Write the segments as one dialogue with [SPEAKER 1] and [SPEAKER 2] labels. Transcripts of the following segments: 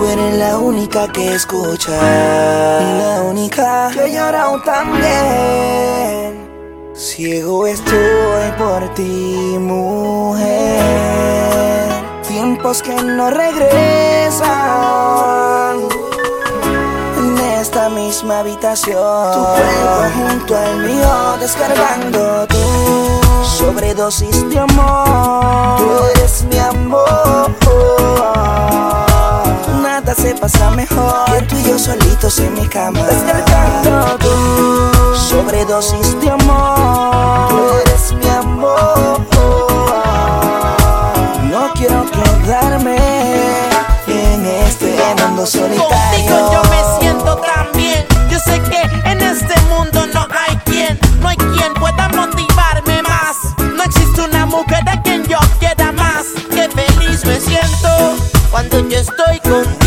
[SPEAKER 1] Tú eres la única que escucha, la única que llora también. Ciego estoy por ti, mujer. Tiempos que no regresan. En esta misma habitación, tu cuerpo junto al mío, descargando tu sobredosis de amor. Pasa mejor que tú y yo solitos en mi cama. Descargando tu sobredosis de amor. Tú eres mi amor. No quiero quedarme en este mundo solitario.
[SPEAKER 2] Contigo yo me siento tan bien. Yo sé que en este mundo no hay quien, no hay quien pueda motivarme más. No existe una mujer a quien yo quiera más. Que feliz me siento cuando yo estoy contigo.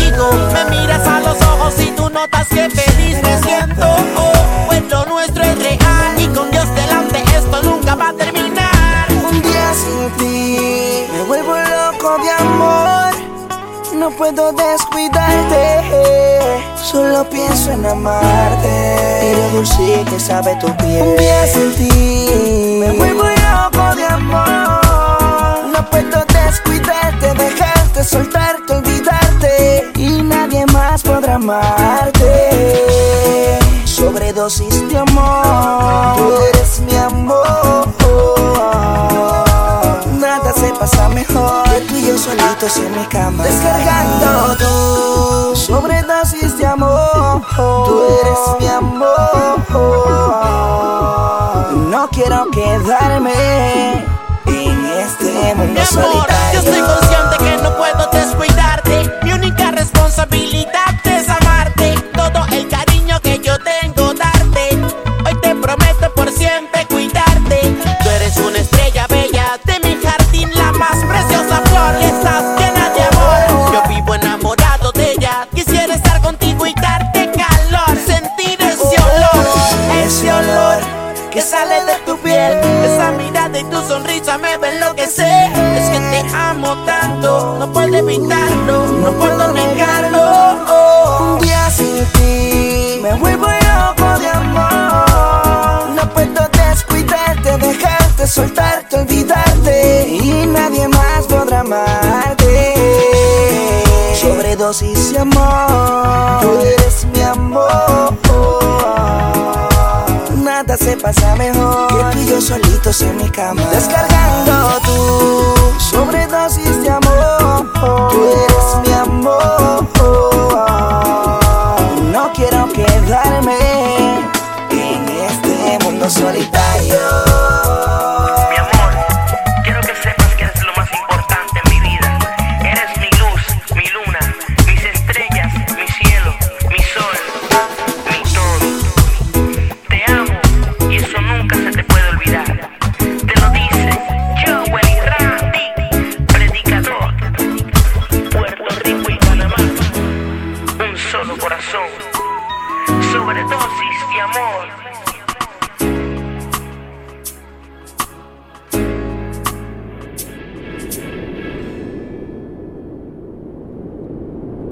[SPEAKER 2] Me miras a los ojos y tú notas que feliz me siento. Oh, pues nuestro es real y con Dios delante esto nunca va a terminar.
[SPEAKER 1] Un día sin ti me vuelvo loco de amor. No puedo descuidarte, solo pienso en amarte. Y lo dulce que sabe tu piel. Un día sin ti amarte. Sobredosis de amor, tú eres mi amor. Nada se pasa mejor que tú y yo solitos en mi cama. Descargando tú, sobredosis de amor. Tú eres mi amor. No quiero quedarme en este mundo solitario.
[SPEAKER 2] Yo estoy consciente que no puedo descuidarte. Que sale de tu piel. Esa mirada y tu sonrisa me ven lo que sé. Es que te amo tanto, no puedo evitarlo, no puedo negarlo.
[SPEAKER 1] Un día sin ti me vuelvo loco de amor. No puedo descuidarte, dejarte, soltarte, olvidarte. Y nadie más podrá amarte. Sobredosis de amor, tú eres mi amor se pasa mejor que tú y yo solitos en mi cama. Descargando tu sobredosis de amor. Tú eres mi amor. No quiero quedarme
[SPEAKER 3] corazón. Sobredosis de amor.